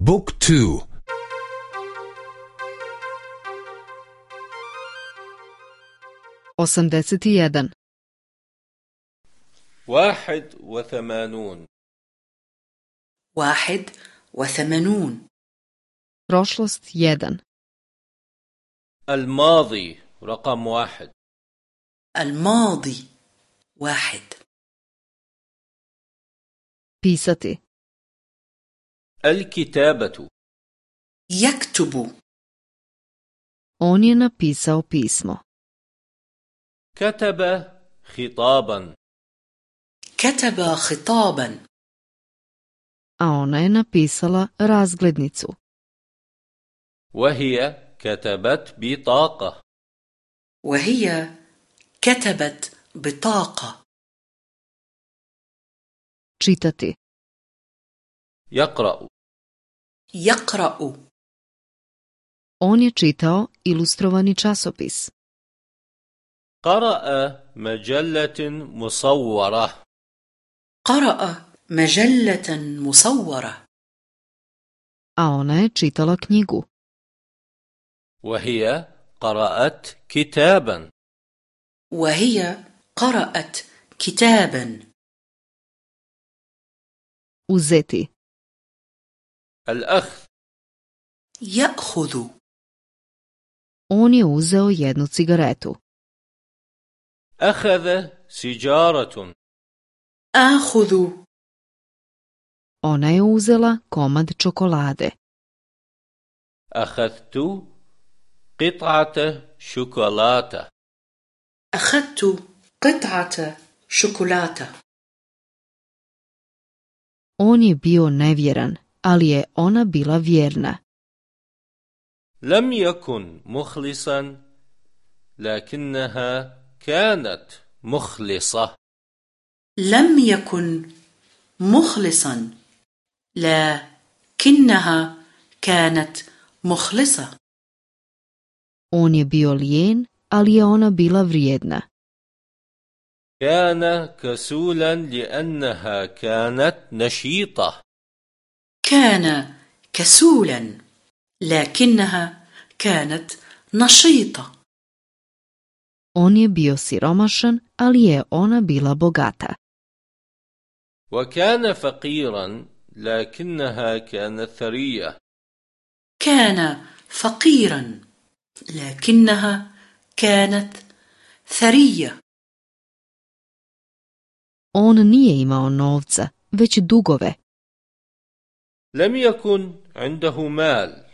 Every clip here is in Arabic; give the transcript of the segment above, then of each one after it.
بوك تو. jedan واحد وثمانون. واحد وثمانون. prošlost jedan الماضي رقم واحد. الماضي واحد. pisati الكتابة. يكتب. On je napisao pismo. كتب خطابا. كتب خطابا. A ona je napisala razglednicu. وهي كتبت بطاقة. وهي كتبت بطاقة. Čitati. يقرأ. يقرأ. On je čitao ilustrovani časopis. قرأ مجلة مصورة. قرأ مجلة مصورة. A ona je čitala knjigu. وهي قرأت كتابا. وهي قرأت كتابا. Uzeti. الأخذ يأخذ on je uzeo jednu cigaretu أخذ سيجارة آخذ ona je uzela komad čokolade أخذت قطعة شوكولاتة أخذت قطعة شوكولاتة on je bio nevjeran ali je ona bila vjerna. لم يكن مخلصا لكنها كانت مخلصة لم يكن مخلصا لكنها كانت مخلصة on je bio lijen ali je ona bila vrijedna. كان كسولا لأنها كانت نشيطة كان كسولا لكنها كانت نشيطة. On je bio siromašan ali je ona bila bogata. وكان فقيرا لكنها كانت ثرية. كان فقيرا لكنها كانت ثرية. On nije imao novca već dugove. لم يكن عنده مال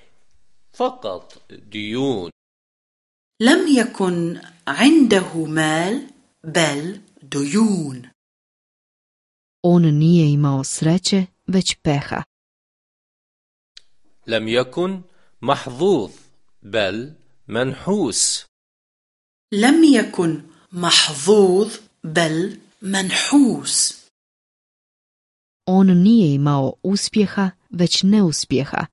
فقط ديون. لم يكن عنده مال بل ديون. On nije imao sreće već peha. لم يكن محظوظ بل منحوس. لم يكن محظوظ بل منحوس. On nije imao uspjeha već neuspjeha.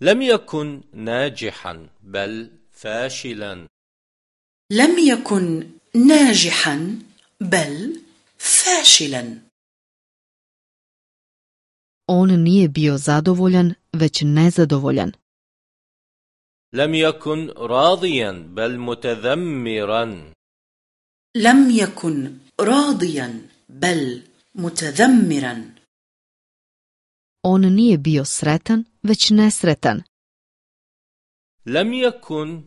لم يكن ناجحا بل فاشلا. لم يكن ناجحا بل فاشلا. On nije bio zadovoljan već nezadovoljan. لم يكن راضيا بل متذمرا. لم يكن راضيا بل متذمرا. On nije bio sretan već nesretan. لم يكن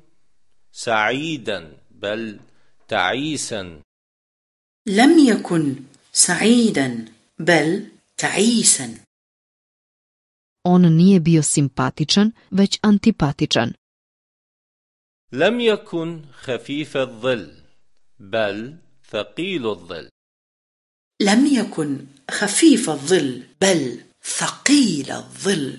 سعيدا بل تعيسا. لم يكن سعيدا بل تعيسا. On nije bio simpatičan već antipatičan. لم يكن خفيف الظل بل ثقيل الظل. لم يكن خفيف الظل بل ثقيل الظل.